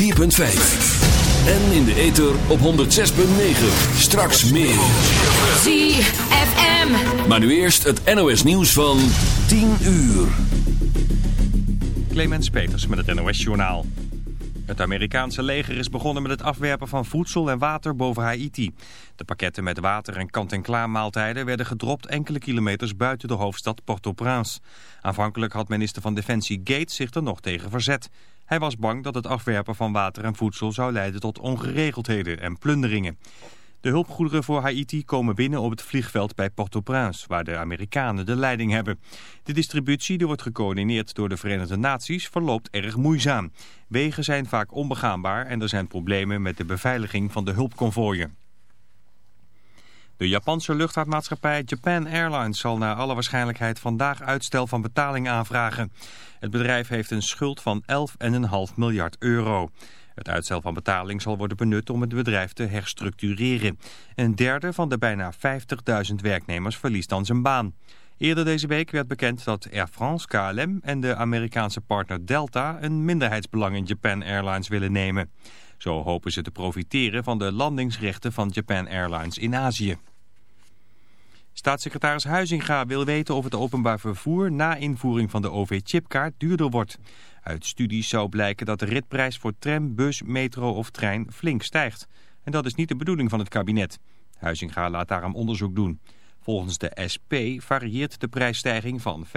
104.5. En in de ether op 106.9. Straks meer. ZFM. Maar nu eerst het NOS nieuws van 10 uur. Clemens Peters met het NOS Journaal. Het Amerikaanse leger is begonnen met het afwerpen van voedsel en water boven Haiti. De pakketten met water en kant-en-klaar maaltijden werden gedropt enkele kilometers buiten de hoofdstad Port-au-Prince. Aanvankelijk had minister van Defensie Gates zich er nog tegen verzet. Hij was bang dat het afwerpen van water en voedsel zou leiden tot ongeregeldheden en plunderingen. De hulpgoederen voor Haiti komen binnen op het vliegveld bij Port-au-Prince, waar de Amerikanen de leiding hebben. De distributie, die wordt gecoördineerd door de Verenigde Naties, verloopt erg moeizaam. Wegen zijn vaak onbegaanbaar en er zijn problemen met de beveiliging van de hulpconvooien. De Japanse luchtvaartmaatschappij Japan Airlines zal naar alle waarschijnlijkheid vandaag uitstel van betaling aanvragen. Het bedrijf heeft een schuld van 11,5 miljard euro. Het uitstel van betaling zal worden benut om het bedrijf te herstructureren. Een derde van de bijna 50.000 werknemers verliest dan zijn baan. Eerder deze week werd bekend dat Air France, KLM en de Amerikaanse partner Delta een minderheidsbelang in Japan Airlines willen nemen. Zo hopen ze te profiteren van de landingsrechten van Japan Airlines in Azië. Staatssecretaris Huizinga wil weten of het openbaar vervoer na invoering van de OV-chipkaart duurder wordt. Uit studies zou blijken dat de ritprijs voor tram, bus, metro of trein flink stijgt. En dat is niet de bedoeling van het kabinet. Huizinga laat daarom onderzoek doen. Volgens de SP varieert de prijsstijging van 5%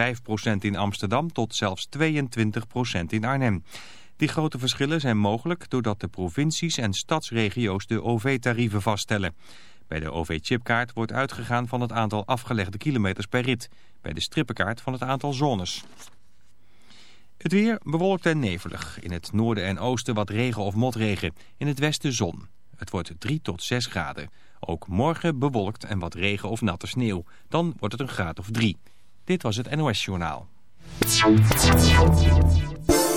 in Amsterdam tot zelfs 22% in Arnhem. Die grote verschillen zijn mogelijk doordat de provincies en stadsregio's de OV-tarieven vaststellen. Bij de OV-chipkaart wordt uitgegaan van het aantal afgelegde kilometers per rit. Bij de strippenkaart van het aantal zones. Het weer bewolkt en nevelig. In het noorden en oosten wat regen of motregen. In het westen zon. Het wordt 3 tot 6 graden. Ook morgen bewolkt en wat regen of natte sneeuw. Dan wordt het een graad of 3. Dit was het NOS Journaal.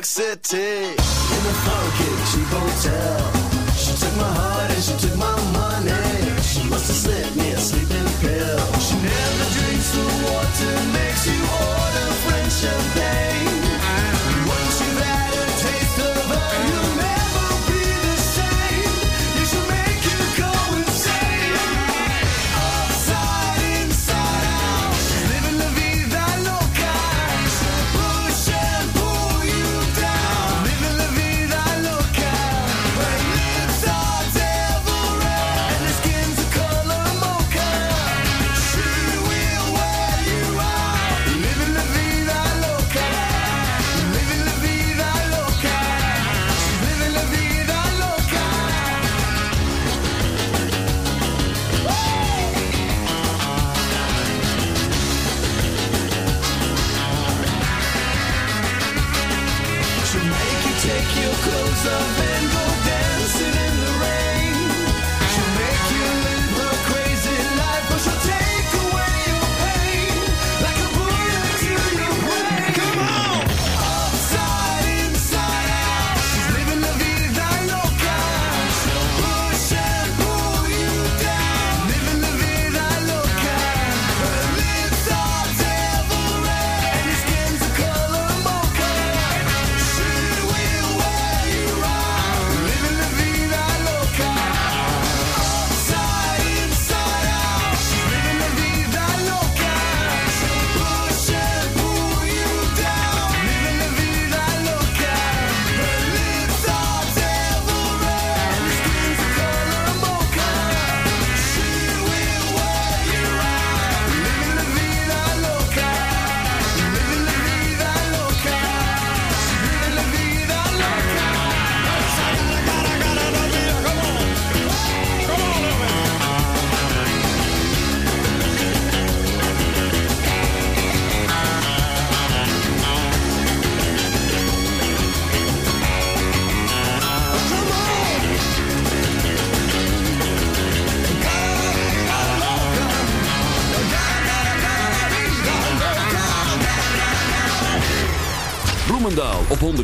York City in a funky cheap hotel. She took my heart and she took my money. She must have slipped me a sleeping pill. She never drinks the water, makes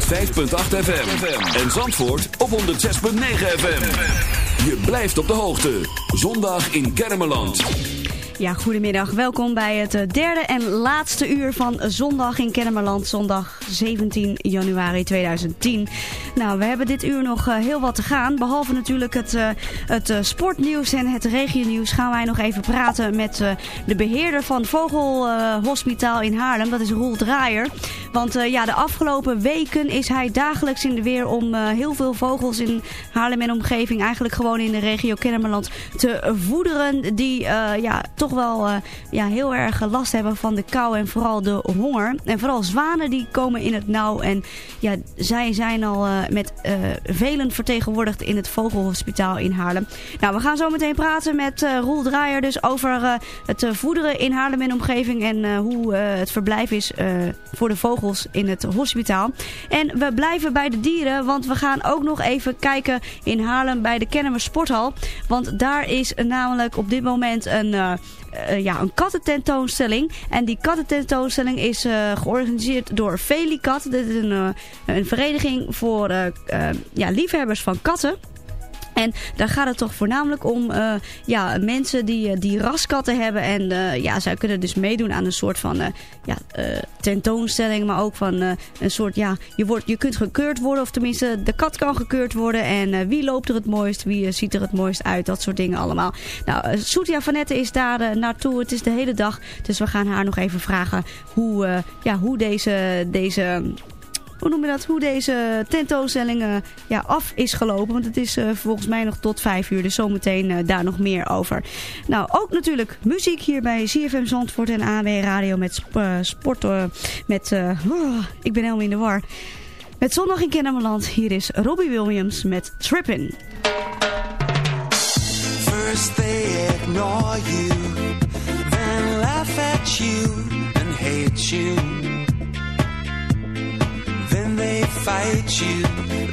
105.8 FM. En Zandvoort op 106.9 FM. Je blijft op de hoogte. Zondag in Kermeland. Ja, goedemiddag. Welkom bij het eh, derde en laatste uur van Zondag in Kennemerland. Zondag 17 januari 2010. Nou, we hebben dit uur nog eh, heel wat te gaan. Behalve natuurlijk het, eh, het sportnieuws en het regionieuws gaan wij nog even praten met de beheerder van Vogelhospitaal in Haarlem. Dat is Roel Draaier. Want eh, ja, de afgelopen weken is hij dagelijks in de weer om eh, heel veel vogels in Haarlem en omgeving, eigenlijk gewoon in de regio Kennemerland, te voederen. Die eh, ja, toch wel ja, heel erg last hebben van de kou en vooral de honger. En vooral zwanen die komen in het nauw. En ja, zij zijn al met velen vertegenwoordigd in het Vogelhospitaal in Haarlem. Nou, we gaan zo meteen praten met Roel Draaier dus over het voederen in Haarlem en omgeving. En hoe het verblijf is voor de vogels in het hospitaal. En we blijven bij de dieren, want we gaan ook nog even kijken in Haarlem bij de Kennemer Sporthal. Want daar is namelijk op dit moment een, eh, eh, ja, een kattententoonstelling. En die kattententoonstelling is eh, georganiseerd door Felicat. Dit is een, een vereniging voor ja, liefhebbers van katten. En daar gaat het toch voornamelijk om eh, ja, mensen die, eh, die raskatten hebben. En eh, ja, zij kunnen dus meedoen aan een soort van ja, tentoonstelling. Maar ook van een soort, ja, je, wordt, je kunt gekeurd worden. Of tenminste, de kat kan gekeurd worden. En wie loopt er het mooist? Wie ziet er het mooist uit? Dat soort dingen allemaal. Nou, Soetia Vanette is daar naartoe. Het is de hele dag. Dus we gaan haar nog even vragen hoe, ja, hoe deze... deze hoe noem je dat, hoe deze tentoonstelling eh, ja, af is gelopen. Want het is eh, volgens mij nog tot vijf uur, dus zometeen eh, daar nog meer over. Nou, ook natuurlijk muziek hier bij CFM Zandvoort en AW Radio met sp sport. met, oh, ik ben helemaal in de war. Met Zondag in Kennemerland, hier is Robbie Williams met Trippin'. First they ignore you, then laugh at you and hate you. Fight you,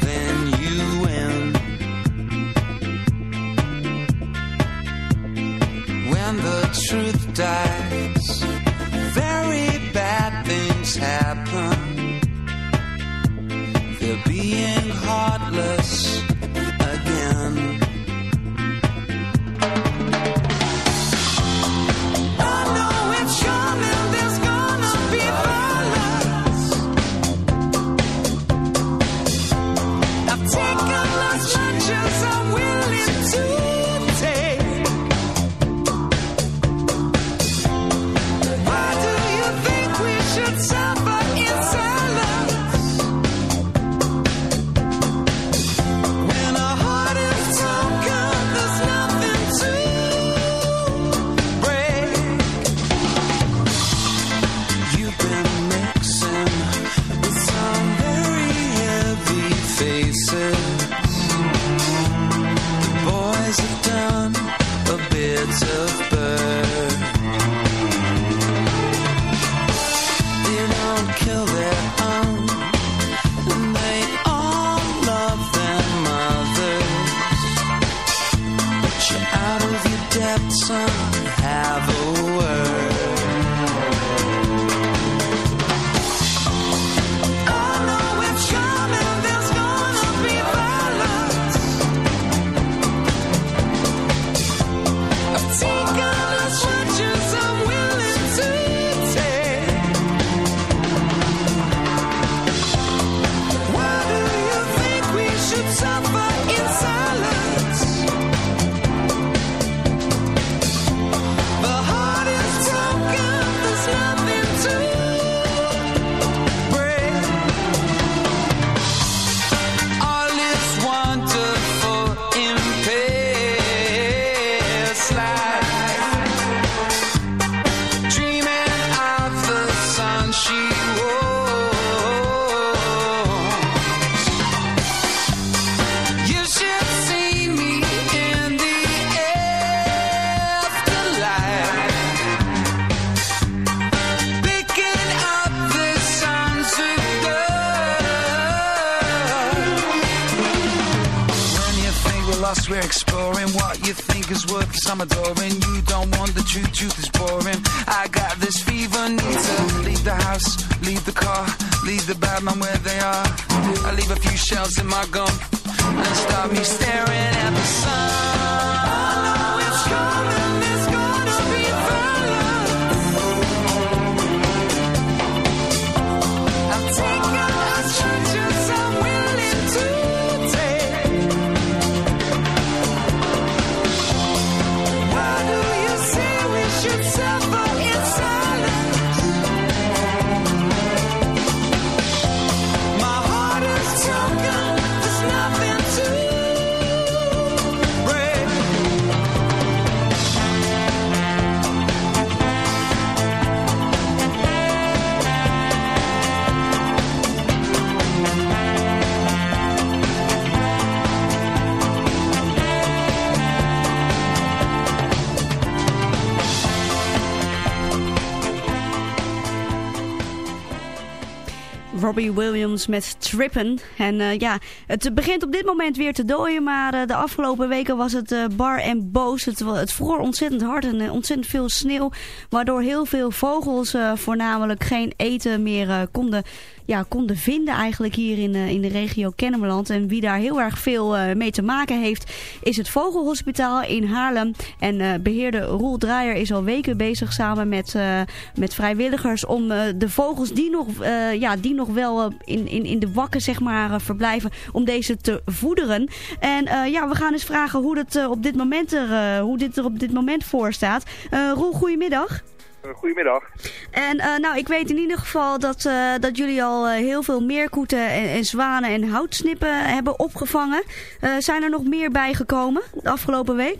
then you win. When the truth dies, very adoring. You don't want the truth, truth is boring. I got this fever, need to leave the house, leave the car, leave the bad man where they are. I leave a few shells in my gum and start me staring at the sun. Robbie Williams met Trippen. En eh, ja, het begint op dit moment weer te dooien, maar eh, de afgelopen weken was het eh, bar en boos. Het, het vroor ontzettend hard en ontzettend veel sneeuw, waardoor heel veel vogels voornamelijk geen eten meer konden, ja, konden vinden eigenlijk hier in, eh, in de regio Kennemerland. En wie daar heel erg veel eh, mee te maken heeft, is het Vogelhospitaal in Haarlem. En eh, beheerder Roel Draaier is al weken bezig samen met, met vrijwilligers om de vogels die nog, ja, die nog wel in, in, in de wakken zeg maar, verblijven, om deze te voederen. En ja, we gaan eens vragen hoe, dat, op dit moment er, hoe dit er op dit moment voor staat. Roel, goedemiddag. Goedemiddag. En eh, nou, ik weet in ieder geval dat, eh, dat jullie al eh, heel veel meerkoeten en, en zwanen en houtsnippen hebben opgevangen. Eh, zijn er nog meer bijgekomen de afgelopen week?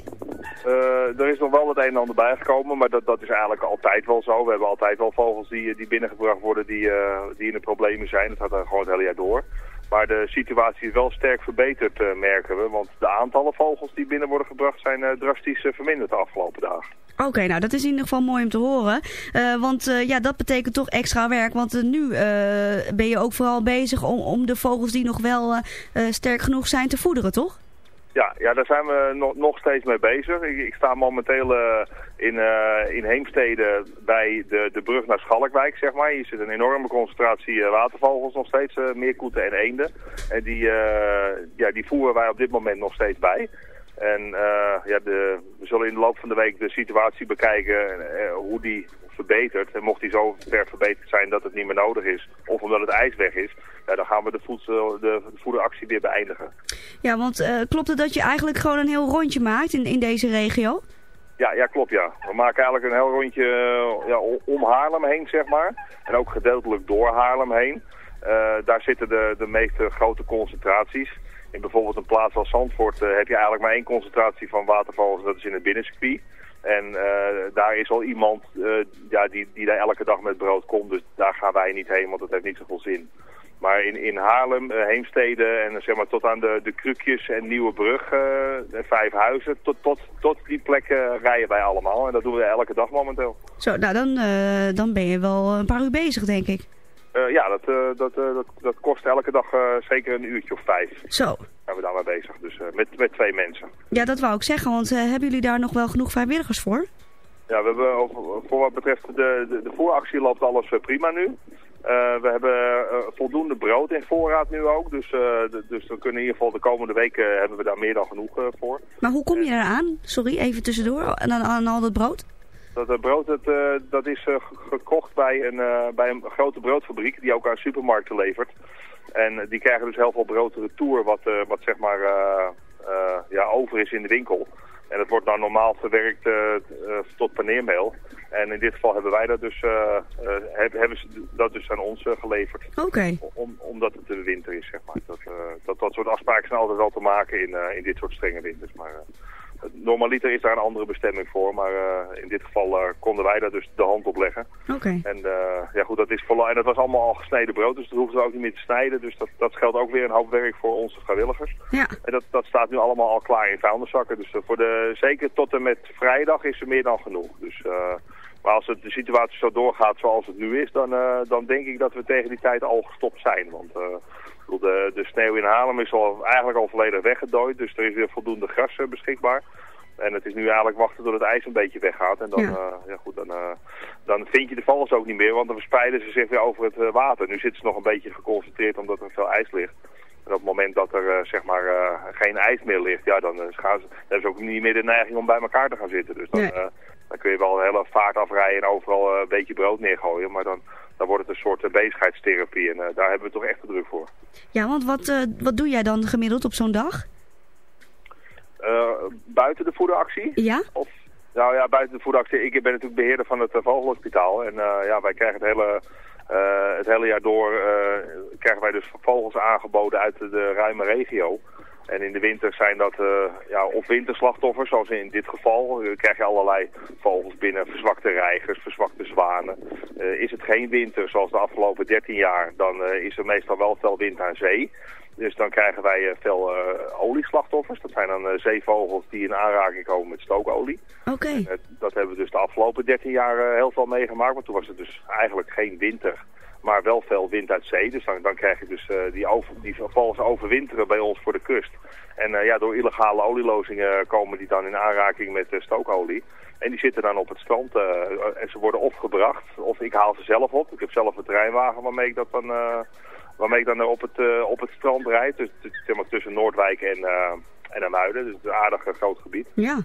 Eh, er is nog wel het een en ander bijgekomen, maar dat, dat is eigenlijk altijd wel zo. We hebben altijd wel vogels die, die binnengebracht worden die, eh, die in de problemen zijn. Dat gaat dan gewoon het hele jaar door. Maar de situatie is wel sterk verbeterd, eh, merken we. Want de aantallen vogels die binnen worden gebracht zijn eh, drastisch eh, verminderd de afgelopen dagen. Oké, nou dat is in ieder geval mooi om te horen. Eh, want eh, ja, dat betekent toch extra werk. Want eh, nu ben je ook vooral bezig om, de vogels die nog wel sterk genoeg zijn te voederen, toch? Ja, ja, daar zijn we nog, nog steeds mee bezig. Ik, ik sta momenteel in, in Heemstede bij de, de brug naar Schalkwijk, zeg maar. Hier zit een enorme concentratie watervogels nog steeds, meerkoeten en eenden. En die, ja, die voeren wij op dit moment nog steeds bij. En eh, ja, de, we zullen in de loop van de week de situatie bekijken, eh, hoe die verbetert. En mocht die zo ver verbeterd zijn dat het niet meer nodig is, of omdat het ijs weg is, ja, dan gaan we de, voedsel, de, de voederactie weer beëindigen. Ja, want eh, klopt het dat je eigenlijk gewoon een heel rondje maakt in, in deze regio? Ja, ja, klopt ja. We maken eigenlijk een heel rondje ja, om Haarlem heen, zeg maar. En ook gedeeltelijk door Haarlem heen. Daar zitten de, de meeste grote concentraties. In bijvoorbeeld een plaats als Zandvoort eh, heb je eigenlijk maar één concentratie van watervogels. en Dat is in het binnencircuit. En eh, daar is al iemand eh, ja, die, die daar elke dag met brood komt. Dus daar gaan wij niet heen, want dat heeft niet zoveel zin. Maar in, in Haarlem, Heemstede en zeg maar tot aan de, de Krukjes en Nieuwebrug, vijf huizen, tot, tot, tot die plekken rijden wij allemaal. En dat doen we elke dag momenteel. Zo, nou dan, dan ben je wel een paar uur bezig, denk ik. Eh, ja, dat, eh, dat, eh, dat, dat kost elke dag zeker een uurtje of vijf. Zo. Zijn we daar mee bezig. Dus met, met twee mensen. Ja, dat wou ik zeggen, want hebben jullie daar nog wel genoeg vrijwilligers voor? Ja, we hebben voor wat betreft de, de, de vooractie loopt alles prima nu. We hebben voldoende brood in voorraad nu ook. Dus, de- dus we kunnen in ieder geval de komende weken hebben we daar meer dan genoeg voor. Maar hoe kom je eraan? Sorry, even tussendoor. En aan, aan al dat brood? Dat eh, brood dat, eh, dat is eh, ge- gekocht bij een, bij een grote broodfabriek die ook aan supermarkten levert. En die krijgen dus heel veel brood retour wat, wat zeg maar ja, over is in de winkel. En dat wordt nou normaal verwerkt tot paneermeel. En in dit geval hebben wij dat dus, heb- hebben ze dat dus aan ons geleverd. Oké. Om, omdat het de winter is, zeg maar. Dat, dat, dat soort afspraken zijn altijd wel te maken in, in dit soort strenge winters. Maar normaliter is daar een andere bestemming voor. Maar eh, in dit geval eh, konden wij daar dus de hand op leggen. Oké. En eh, ja goed, dat is volle, en dat was allemaal al gesneden brood, dus dat hoefden we ook niet meer te snijden. Dus dat, dat scheelt ook weer een hoop werk voor onze vrijwilligers. Ja. En dat, dat staat nu allemaal al klaar in vuilniszakken. Dus voor de, zeker tot en met vrijdag is er meer dan genoeg. Dus, maar als het, de situatie zo doorgaat zoals het nu is, dan, dan denk ik dat we tegen die tijd al gestopt zijn. Want de, de sneeuw in Haarlem is al, eigenlijk al volledig weggedooid, dus er is weer voldoende gras eh, beschikbaar. En het is nu eigenlijk wachten tot het ijs een beetje weggaat. En dan, Ja. ja. ja goed, dan, eh, dan vind je de vogels ook niet meer, want dan verspreiden ze zich weer over het eh, water. Nu zitten ze nog een beetje geconcentreerd omdat er veel ijs ligt. En op het moment dat er eh, zeg maar eh, geen ijs meer ligt, ja, dan, eh, gaan ze, dan hebben ze ook niet meer de neiging om bij elkaar te gaan zitten. Dus dan, Nee. Dan kun je wel een hele vaart afrijden en overal eh, een beetje brood neergooien. Maar dan, dan wordt het een soort eh, bezigheidstherapie en eh, daar hebben we toch echt de druk voor. Ja, want wat, wat doe jij dan gemiddeld op zo'n dag? Buiten de voederactie? Ja? Of, nou ja, buiten de voederactie. Ik ben natuurlijk beheerder van het Vogelhospitaal. En ja, wij krijgen het hele, het hele jaar door krijgen wij dus vogels aangeboden uit de ruime regio. En in de winter zijn dat eh, ja, of winterslachtoffers, zoals in dit geval. Eh, krijg je allerlei vogels binnen, verzwakte reigers, verzwakte zwanen. Eh, is het geen winter, zoals de afgelopen 13 jaar, dan is er meestal wel veel wind aan zee. Dus dan krijgen wij veel olieslachtoffers. Dat zijn dan zeevogels die in aanraking komen met stookolie. Oké. Dat hebben we dus de afgelopen 13 jaar heel veel meegemaakt. Want toen was het dus eigenlijk geen winter, maar wel veel wind uit zee. Dus dan, krijg je dus eh, die, over, die vogels overwinteren bij ons voor de kust. En eh, ja, door illegale olielozingen komen die dan in aanraking met eh, stookolie. En die zitten dan op het strand eh, en ze worden of gebracht, of ik haal ze zelf op. Ik heb zelf een terreinwagen waarmee ik dat dan... eh, waarmee ik dan op het, eh, op het strand rijd. Dus, dus, zeg maar, tussen Noordwijk en, eh en Amuiden. Dus een aardig eh, groot gebied. Ja.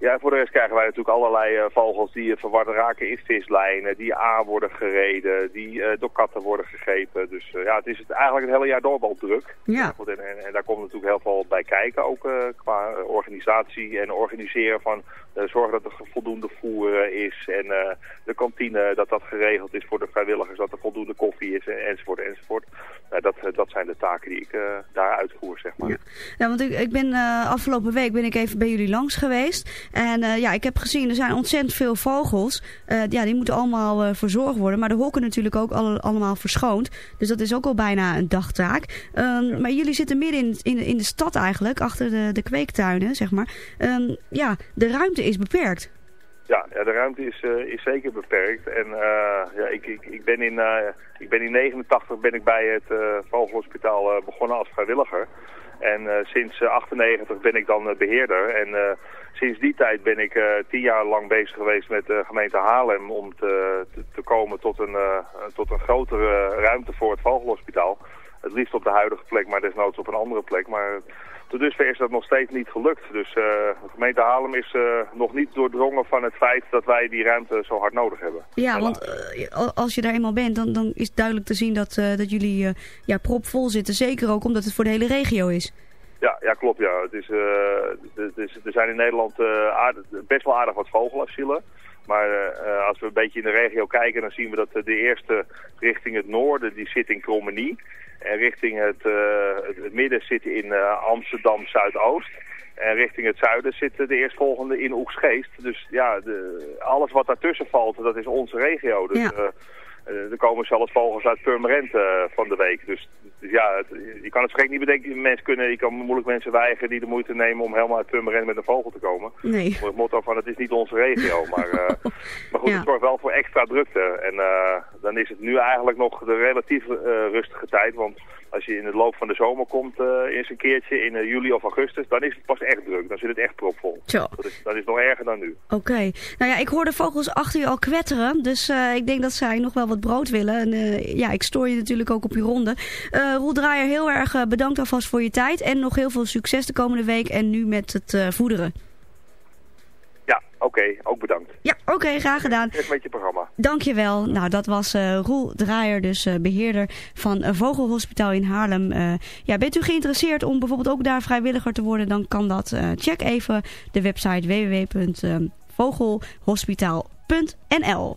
Ja, voor de rest krijgen wij natuurlijk allerlei eh, vogels die uh, verward raken in vislijnen, die aan worden gereden, die eh, door katten worden gegrepen. Dus eh, ja, het is het eigenlijk het hele jaar door wel druk. Ja. En, en, en daar komt natuurlijk heel veel bij kijken, ook eh, qua eh, organisatie en organiseren van eh, zorgen dat er voldoende voer eh, is en eh, de kantine, dat dat geregeld is voor de vrijwilligers, dat er voldoende koffie is en, enzovoort enzovoort. Nou, dat, eh, dat zijn de taken die ik eh, daar uitvoer, zeg maar. Ja. Ja, want ik, ik ben eh, afgelopen week ben ik even bij jullie langs geweest. En eh, ja, ik heb gezien, er zijn ontzettend veel vogels. Eh, ja, die moeten allemaal eh, verzorgd worden. Maar de hokken natuurlijk ook alle, allemaal verschoond. Dus dat is ook al bijna een dagtaak. Ehm, Maar jullie zitten midden in, in, in de stad eigenlijk, achter de, de kweektuinen, zeg maar. Ehm, ja, de ruimte is beperkt. Ja, ja de ruimte is, eh, is zeker beperkt. En eh, ja, ik, ik, ik, ben in, eh, ik ben in 89 ben ik bij het eh Vogelhospitaal eh, begonnen als vrijwilliger. En eh, sinds eh, 98 ben ik dan eh, beheerder. En eh, sinds die tijd ben ik eh, tien jaar lang bezig geweest met de gemeente Haarlem om te, te, komen tot een, eh, tot een grotere ruimte voor het Vogelhospitaal. Het liefst op de huidige plek, maar desnoods op een andere plek. Maar tot dusver is dat nog steeds niet gelukt. Dus eh, de gemeente Haarlem is eh, nog niet doordrongen van het feit dat wij die ruimte zo hard nodig hebben. Ja, want eh, al- als je daar eenmaal bent, dan, dan is het duidelijk te zien dat, dat jullie ja, propvol zitten. Zeker ook omdat het voor de hele regio is. Ja, ja klopt. Ja. Het is, het is, er zijn in Nederland aardig- best wel aardig wat vogelasielen. Maar eh, eh, als we een beetje in de regio kijken, dan zien we dat eh, de eerste richting het noorden, die zit in Krommenie. En richting het, het, midden zit in Amsterdam Zuidoost. En richting het zuiden zit de eerstvolgende in Oegsgeest. Dus ja, de, alles wat daartussen valt, dat is onze regio. Dus Ja. Eh, er komen zelfs vogels uit Purmerend eh, van de week. Dus, dus ja, het- je kan het gek niet bedenken. Mensen kunnen, je kan moeilijk mensen weigeren die de moeite nemen om helemaal uit Purmerend met een vogel te komen. Nee. Voor het motto van het is niet onze regio. Maar, eh, maar goed, Ja. het zorgt wel voor extra drukte. En dan is het nu eigenlijk nog de relatief rustige tijd. Want als je in de loop van de zomer komt, eh eens een keertje in eh, juli of augustus, dan is het pas echt druk. Dan zit het echt propvol. Zo. Dat is, dat is nog erger dan nu. Oké. Nou ja, ik hoor de vogels achter je al kwetteren. Dus eh, ik denk dat zij nog wel wat brood willen. En ja, ik stoor je natuurlijk ook op je ronde. Roel Draaier, heel erg bedankt alvast voor je tijd. En nog heel veel succes de komende week. En nu met het voederen. Ook bedankt. Ja, oké, graag gedaan. Met je programma. Dankjewel. Nou, dat was eh Roel Draaier, dus eh, beheerder van eh, Vogelhospitaal in Haarlem. Ja, bent u geïnteresseerd om bijvoorbeeld ook daar vrijwilliger te worden, dan kan dat. Check even de website www.vogelhospitaal.nl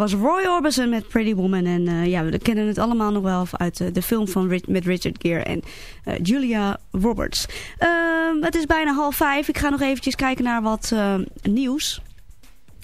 Was Roy Orbison met Pretty Woman. En eh, ja, we kennen het allemaal nog wel uit eh, de film van met Richard Gere en eh, Julia Roberts. Ehm, het is bijna half vijf. Ik ga nog eventjes kijken naar wat nieuws.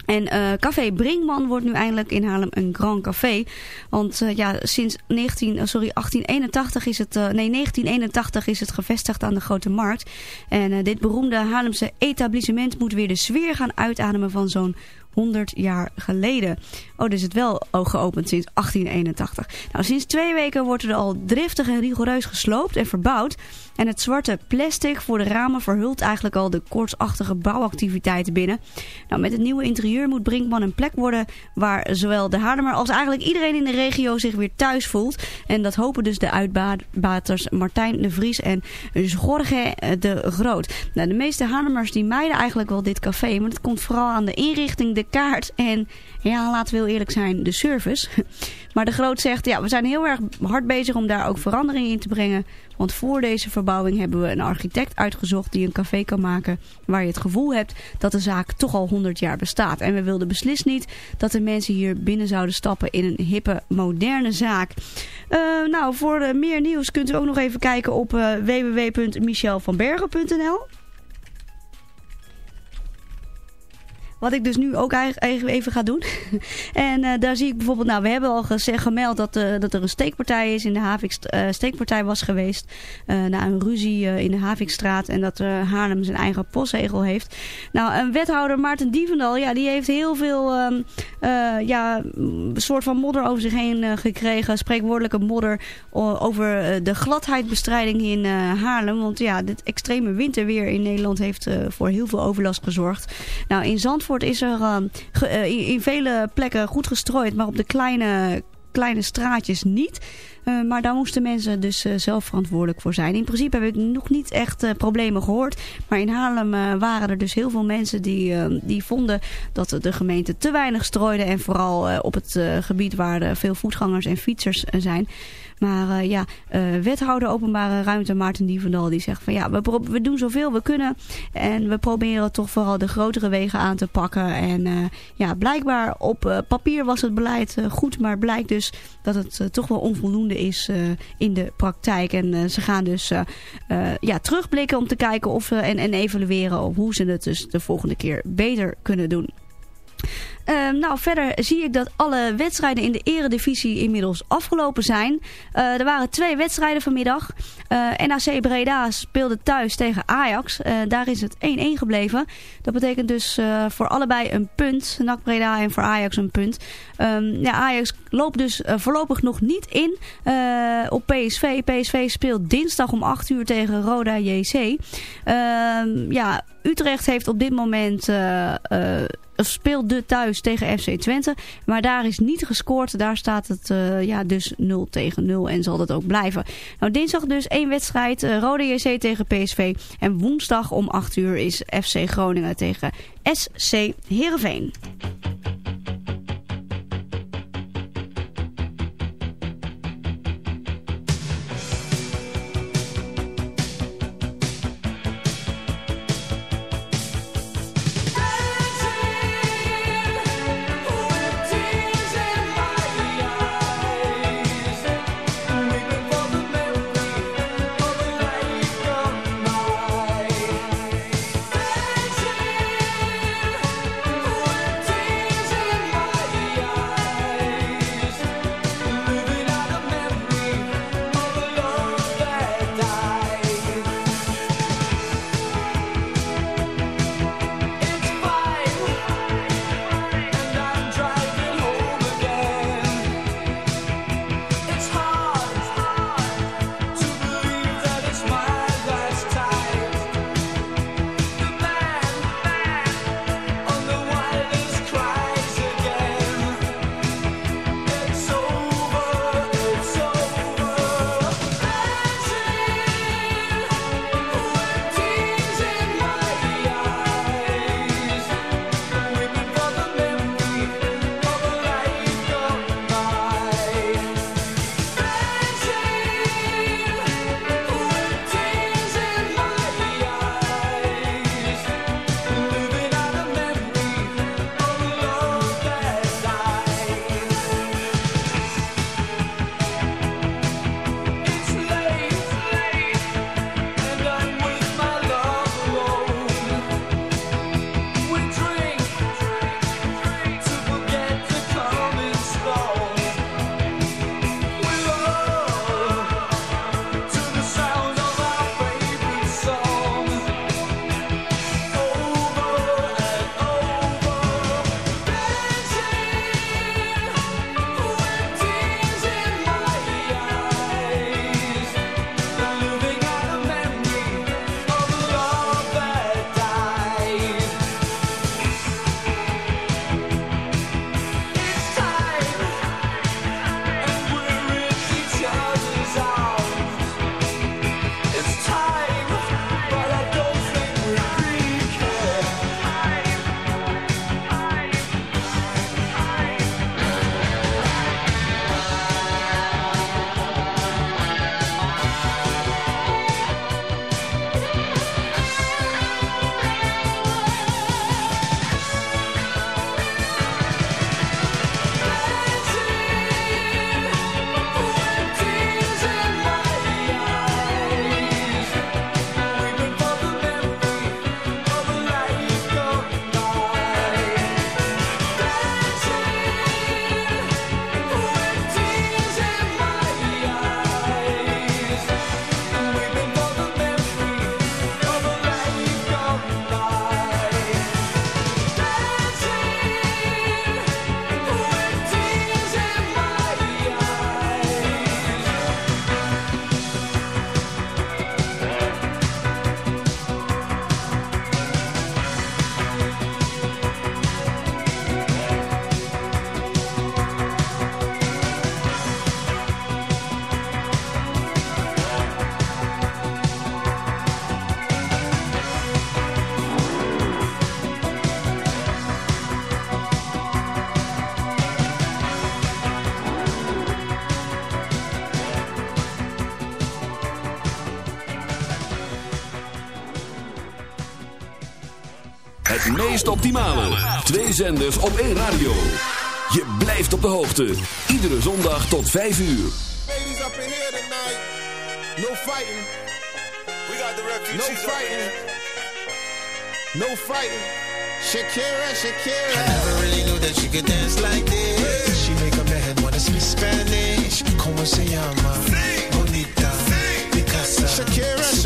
En Café Brinkman wordt nu eindelijk in Haarlem een Grand Café. Want ja, sinds 19, eh, sorry, 1881 is het, nee, 1981 is het gevestigd aan de Grote Markt. En dit beroemde Haarlemse etablissement moet weer de sfeer gaan uitademen van zo'n 100 jaar geleden. Oh, dus het wel geopend sinds 1881. Nou, sinds twee weken wordt er al driftig en rigoureus gesloopt en verbouwd. En het zwarte plastic voor de ramen verhult eigenlijk al de koortsachtige bouwactiviteiten binnen. Nou, met het nieuwe interieur moet Brinkman een plek worden waar zowel de Haarlemmer als eigenlijk iedereen in de regio zich weer thuis voelt. En dat hopen dus de uitbaters Martijn de Vries en Jorge de Groot. Nou, de meeste Haarlemmers die mijden eigenlijk wel dit café, maar het komt vooral aan de inrichting, de kaart en ja, laten we heel eerlijk zijn, de service. Maar de Groot zegt, ja, we zijn heel erg hard bezig om daar ook verandering in te brengen. Want voor deze verbouwing hebben we een architect uitgezocht die een café kan maken waar je het gevoel hebt dat de zaak toch al 100 jaar bestaat. En we wilden beslist niet dat de mensen hier binnen zouden stappen in een hippe, moderne zaak. Eh, nou, voor eh, meer nieuws kunt u ook nog even kijken op uh, www.michelvanbergen.nl. Wat ik dus nu ook even ga doen. en uh, daar zie ik bijvoorbeeld, nou we hebben al gezegd, gemeld dat, uh, dat er een steekpartij is in de Havik, uh, steekpartij was geweest. na een ruzie in de Havikstraat en dat Haarlem zijn eigen postzegel heeft. Nou een wethouder Maarten Dievendal, ja die heeft heel veel um, ja, soort van modder over zich heen gekregen. Spreekwoordelijke modder over de gladheidbestrijding in Haarlem. Want ja, dit extreme winterweer in Nederland heeft voor heel veel overlast gezorgd. Nou in Zandvoort is er ge, uh, in, vele plekken goed gestrooid, maar op de kleine, kleine straatjes niet. Uh, maar daar moesten mensen dus zelf verantwoordelijk voor zijn. In principe heb ik nog niet echt problemen gehoord. Maar in Haarlem waren er dus heel veel mensen die, die vonden dat de gemeente te weinig strooide. En vooral op het gebied waar veel voetgangers en fietsers zijn. Maar uh, ja, uh, wethouder openbare ruimte Maarten Dievendal die zegt van ja, we, we doen zoveel we kunnen. En we proberen toch vooral de grotere wegen aan te pakken. En uh, ja, blijkbaar op papier was het beleid goed. Maar blijkt dus dat het toch wel onvoldoende is in de praktijk. En ze gaan dus ja, terugblikken om te kijken of en, en evalueren op hoe ze het dus de volgende keer beter kunnen doen. Uh, nou, verder zie ik dat alle wedstrijden in de eredivisie inmiddels afgelopen zijn. Uh, er waren twee wedstrijden vanmiddag. Uh, NAC Breda speelde thuis tegen Ajax. daar is het 1-1 gebleven. Dat betekent dus voor allebei een punt. NAC Breda en voor Ajax een punt. Um, ja, Ajax loopt dus voorlopig nog niet in op PSV. PSV speelt dinsdag om 8 uur tegen Roda JC. Ehm, ja, Utrecht heeft op dit moment speelt de thuis tegen FC Twente. Maar daar is niet gescoord. Daar staat het uh, ja, dus 0 tegen 0 en zal dat ook blijven. Nou, dinsdag dus één wedstrijd. Uh, Rode JC tegen PSV. En woensdag om 8 uur is FC Groningen tegen SC Heerenveen. Meest optimale. Twee zenders op één radio. Je blijft op de hoogte. Iedere zondag tot 5 uur. Ladies up in here tonight. No fighting. We got the refugees. No fighting. No fighting. Shakira, Shakira. I never really knew that she could dance like this. She make a man wanna speak Spanish. Como se llama? Bonita. Shakira, Su casa. Shakira.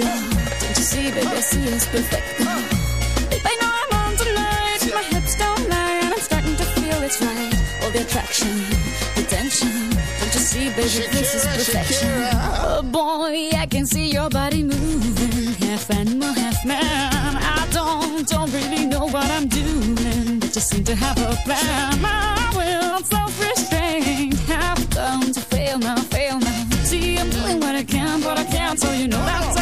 Don't you see, baby, I see it's perfect. Babe, I know I'm on tonight, my hips don't lie, and I'm starting to feel it's right. All the attraction, the tension. Don't you see, baby, this is perfection. Shakira. Oh boy, I can see your body moving, half animal, half man. I don't, don't really know what I'm doing, but just seem to have a plan. My will, self-restraint, have come to fail now, fail now. See, I'm doing what I can, but I can't, so you know that's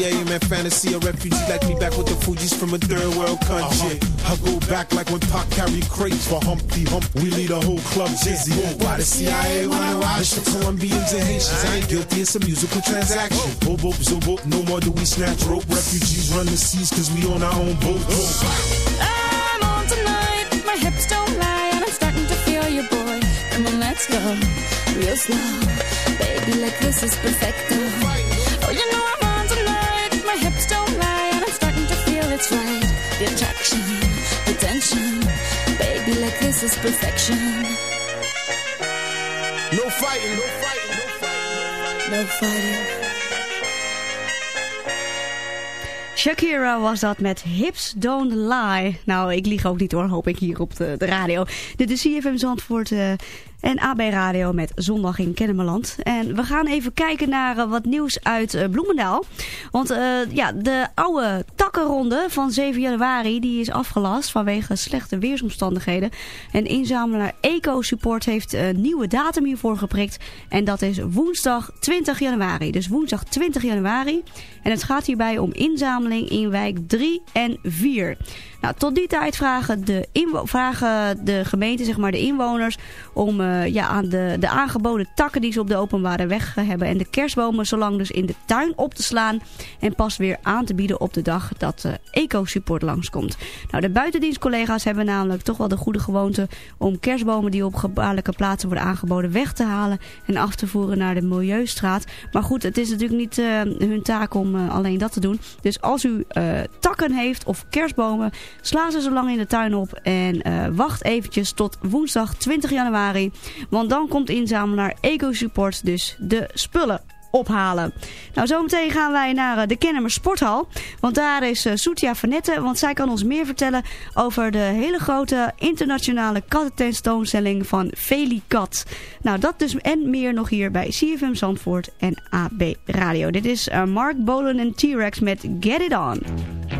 she's so sexy, I am in fantasy. A refugee like me back with the Fuji's from a third world country. Uh-huh. I go back like when Pac carried crates for Humpty Hump. We lead a whole club dizzy. Why the CIA wanna watch the Colombians and Haitians? I ain't guilty, it's a musical transaction. Oh. Boop, boop, zo, boop, no more do we snatch rope. Refugees run the seas cause we on our own boat. Oh. I'm on tonight, my hips don't lie, and I'm starting to feel you, boy. Come on, let's go, real slow. Baby, like this is perfect. Oh, you know it's right. The attraction, the tension. Baby, like this is perfection. No fighting, no fighting, no fighting. No fighting. Shakira was dat met Hips Don't Lie. Nou, ik lieg ook niet hoor, hoop ik hier op de, de radio. Dit is CFM Zandvoort eh, en AB Radio met Zondag in Kennemerland. En we gaan even kijken naar eh, wat nieuws uit eh, Bloemendaal. Want eh, ja, de oude takkenronde van 7 januari die is afgelast vanwege slechte weersomstandigheden. En inzamelaar Eco Support heeft een nieuwe datum hiervoor geprikt. En dat is woensdag 20 januari. Dus woensdag 20 januari. En het gaat hierbij om inzameling in wijk 3 en 4. Nou, tot die tijd vragen de, vragen de gemeente, zeg maar de inwoners, om eh, ja, aan de, de aangeboden takken die ze op de openbare weg hebben en de kerstbomen zolang dus in de tuin op te slaan en pas weer aan te bieden op de dag dat eh Eco-support langskomt. Nou, de buitendienstcollega's hebben namelijk toch wel de goede gewoonte om kerstbomen die op gevaarlijke plaatsen worden aangeboden weg te halen en af te voeren naar de Milieustraat. Maar goed, het is natuurlijk niet eh, hun taak om alleen dat te doen. Dus als u takken heeft of kerstbomen, sla ze zo lang in de tuin op en eh, wacht eventjes tot woensdag 20 januari. Want dan komt inzamelaar Eco Support dus de spullen ophalen. Nou, zometeen gaan wij naar eh, de Kennemer Sporthal. Want daar is uh, Soetia Vanette, want zij kan ons meer vertellen over de hele grote internationale kattententoonstelling van Felicat. Nou, dat dus en meer nog hier bij CFM Zandvoort en AB Radio. Dit is Mark Bolen en T-Rex met Get It On.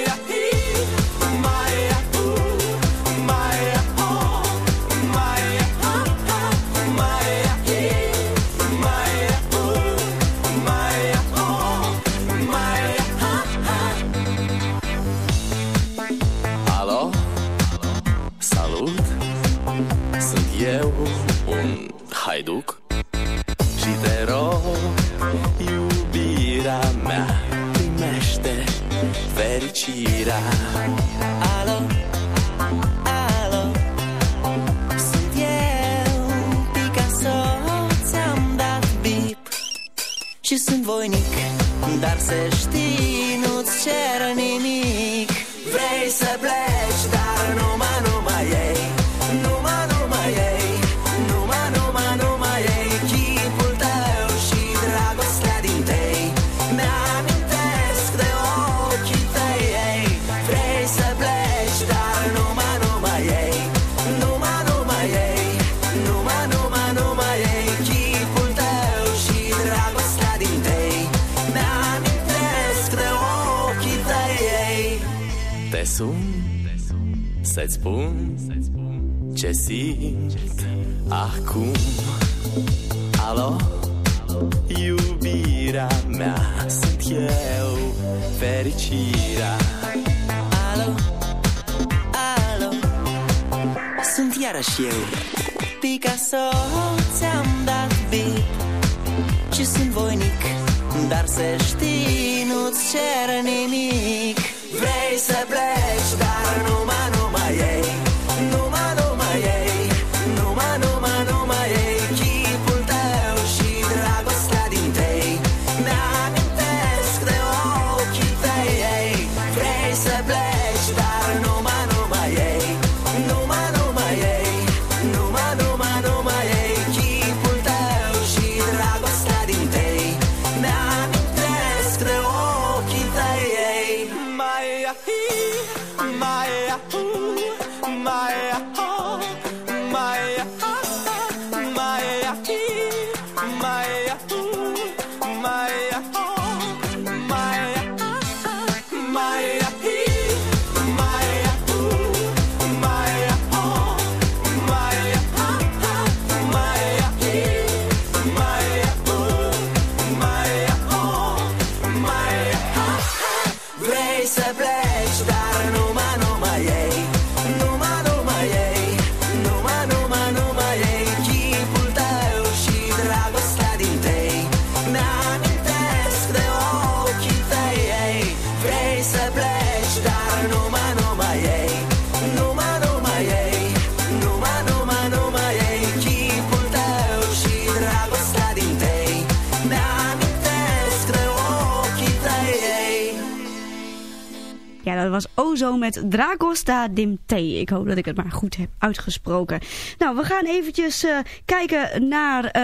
Ozo met Dragosta Dimte. Ik hoop dat ik het maar goed heb uitgesproken. Nou, we gaan eventjes eh, kijken naar eh,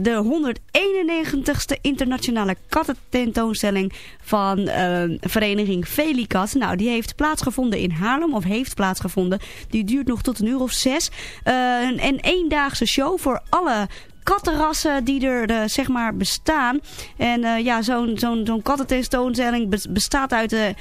de 191ste internationale kattententoonstelling van eh, vereniging Felicat. Nou, die heeft plaatsgevonden in Haarlem, of heeft plaatsgevonden. Die duurt nog tot een uur of zes. Een, een eendaagse show voor alle kattenrassen die er eh, zeg maar bestaan. En eh, ja, zo'n zo'n zo'n kattententoonstelling bestaat uit eh, eh,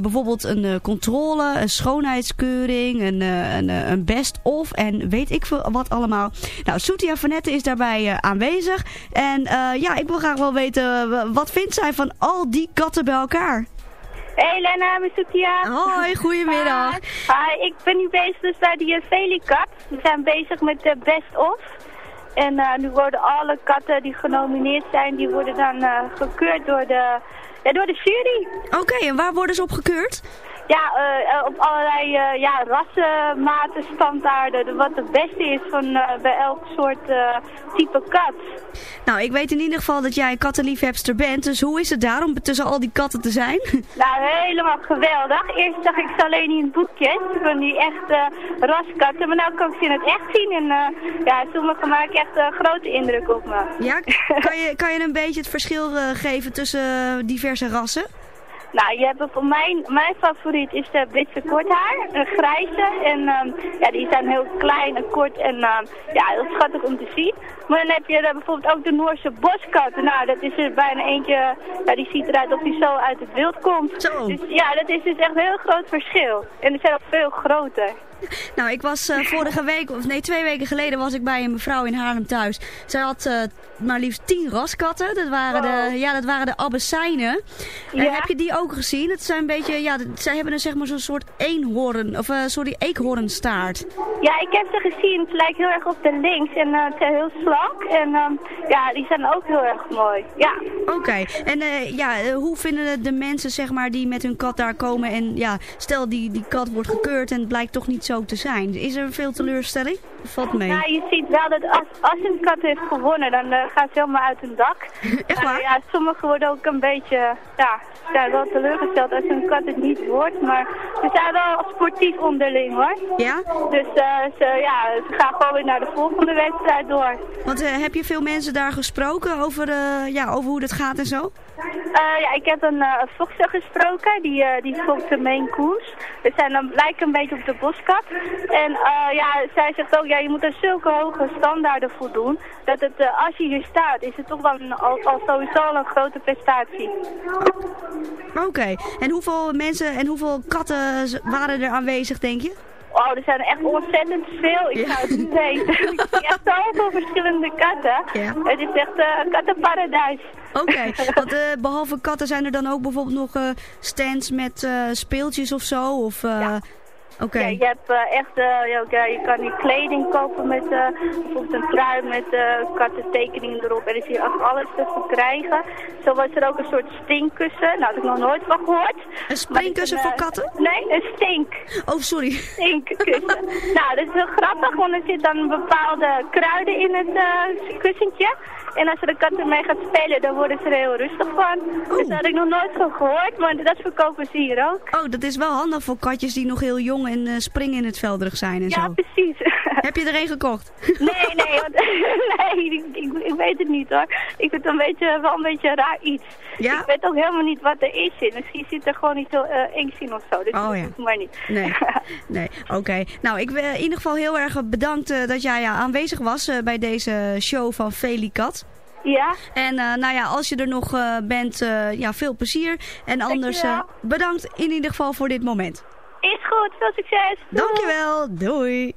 bijvoorbeeld een controle, een schoonheidskeuring, een, een, een best-of en weet ik veel wat allemaal. Nou, Soetia Vanette is daarbij aanwezig. En ja, ik wil graag wel weten, wat vindt zij van al die katten bij elkaar? Hey Lena, mijn Soetia. Hoi, goedemiddag. Hi, ik ben nu bezig dus bij de Felicat. We zijn bezig met de Best Of. En eh, nu worden alle katten die genomineerd zijn, die worden dan eh, gekeurd door de, ja, door de jury. Oké, en waar worden ze op gekeurd? Ja, eh, eh, op allerlei eh, ja, rassenmaten, standaarden. de- Wat het beste is van, bij elk soort type kat. Nou, ik weet in ieder geval dat jij een kattenliefhebster bent. Dus hoe is het daar om tussen al die katten te zijn? Nou, helemaal geweldig. Eerst zag ik ze alleen in boekjes van die echte raskatten. Maar nu kan ik ze in het echt zien. En ja, sommige maken echt een grote indruk op me. Ja, kan je, kan je een beetje het verschil geven tussen diverse rassen? Nou, je hebt voor mijn, mijn favoriet is de Britse korthaar, een grijze. En ehm, ja, die zijn heel klein en kort en ehm, ja, heel schattig om te zien. Maar dan heb je eh, bijvoorbeeld ook de Noorse boskat. Nou, dat is er bijna eentje, ja, die ziet eruit of die zo uit het wild komt. Dus ja, dat is dus echt een heel groot verschil. En er zijn ook veel groter. Nou, ik was eh, vorige week, of nee, twee weken geleden was ik bij een mevrouw in Haarlem thuis. Zij had eh, maar liefst tien raskatten. Dat waren de, ja, dat waren de abyssijnen. En Ja. heb je die ook gezien? Het zijn een beetje, ja, zij hebben een zeg maar zo'n soort eenhoorn, of eh sorry, eekhoornstaart. Ja, ik heb ze gezien. Het lijkt heel erg op de links en het zijn heel slank. En ehm, ja, die zijn ook heel erg mooi. Ja. Oké, en ja, hoe vinden de mensen zeg maar die met hun kat daar komen en ja, stel die, die kat wordt gekeurd en het blijkt toch niet zo zijn. Is er veel teleurstelling? Valt mee? Nou, je ziet wel dat als, als een kat heeft gewonnen, dan eh, gaan ze helemaal uit hun dak. Echt waar? ja, sommigen worden ook een beetje, ja, zijn wel teleurgesteld als een kat het niet wordt. Maar ze zijn wel sportief onderling hoor. Ja? Dus eh, ze, ja, ze gaan gewoon weer naar de volgende wedstrijd door. Want eh, heb je veel mensen daar gesproken over, ja, over hoe dat gaat en zo? Ja, ik heb een uh, fokster gesproken, die, die fokt de Maine Coons. Ze zijn dan lijken een beetje op de boskat. En ja, zij zegt ook, ja, je moet aan zulke hoge standaarden voldoen, dat het, eh, als je hier staat, is het toch wel een, al, al sowieso al een grote prestatie. Oké, en hoeveel mensen en hoeveel katten waren er aanwezig, denk je? Oh, er zijn echt ontzettend veel. Ik zou het niet weten. ik zie echt zoveel verschillende katten. Ja. Het is echt eh, een kattenparadijs. Oké, want eh, behalve katten zijn er dan ook bijvoorbeeld nog stands met speeltjes of zo? Of, eh, Oké. Ja, je hebt eh, echt, eh, ja, je kan die kleding kopen met eh, bijvoorbeeld een trui met kattentekeningen erop. En er is hier echt alles te verkrijgen. Zo was er ook een soort stinkkussen. Nou, dat heb ik nog nooit van gehoord. Een springkussen voor katten? Nee, een stink. Oh, sorry. Stinkkussen. nou, dat is heel grappig, want er zit dan bepaalde kruiden in het kussentje. En als er de kat ermee gaat spelen, dan worden ze er heel rustig van. Dus daar had ik nog nooit van gehoord, maar dat verkopen ze hier ook. Oh, dat is wel handig voor katjes die nog heel jong en eh, springen in het velderig zijn en Ja, zo. precies. Heb je er een gekocht? Nee, nee, want, nee ik, ik, ik weet het niet hoor. Ik vind het een beetje, wel een beetje een raar iets. Ja? Ik weet ook helemaal niet wat er is in. Misschien zit er gewoon niet zo uh, engs in of zo. Dus Oh, dat ja. maar niet. Nee, nee. Oké. Nou, ik ben in ieder geval heel erg bedankt eh, dat jij ja, aanwezig was eh, bij deze show van Felicat. Ja. En eh, nou ja, als je er nog eh, bent, eh, ja, veel plezier. En anders bedankt in ieder geval voor dit moment. Is goed, veel succes. Doei. Dankjewel, doei.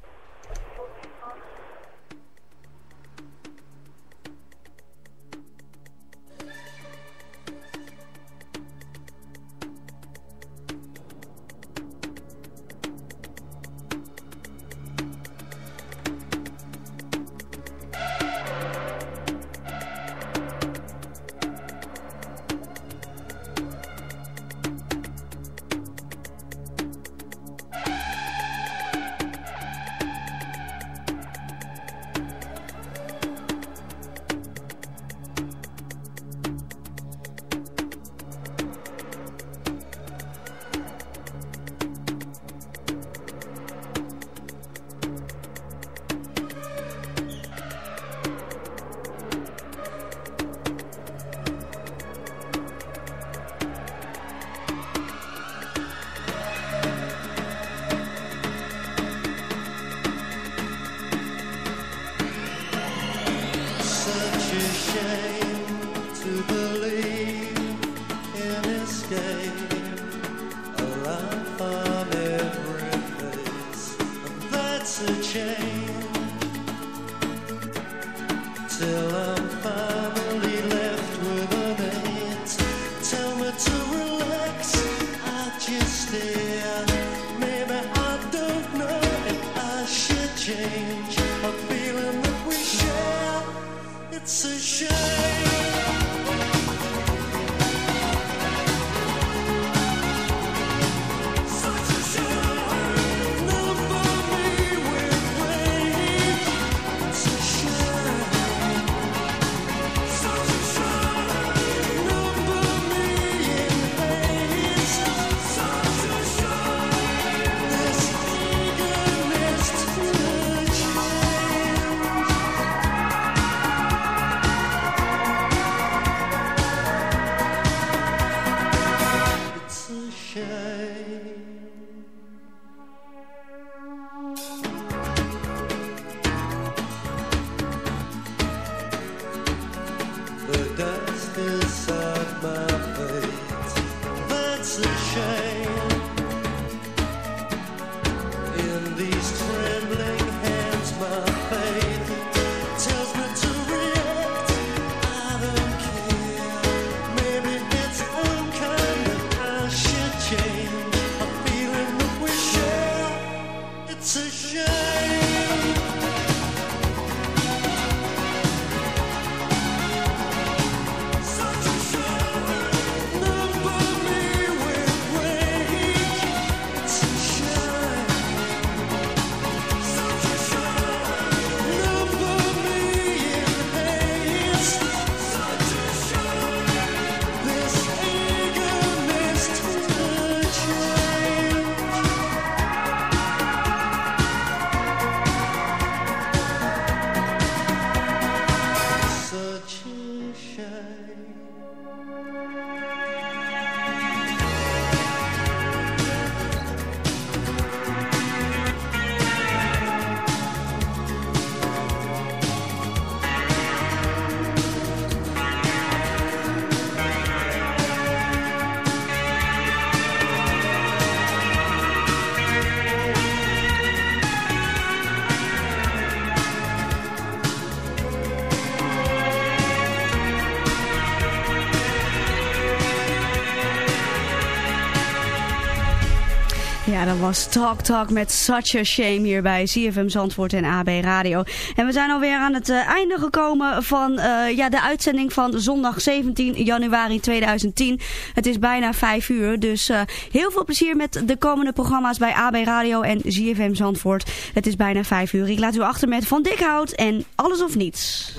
Ja, dat was Talk Talk met Such a Shame hier bij CFM Zandvoort en AB Radio. En we zijn alweer aan het eh, einde gekomen van eh, ja, de uitzending van zondag 17 januari 2010. Het is bijna 5 uur, dus eh, heel veel plezier met de komende programma's bij AB Radio en CFM Zandvoort. Het is bijna 5 uur. Ik laat u achter met Van Dikhout en Alles of Niets.